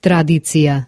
tradícia.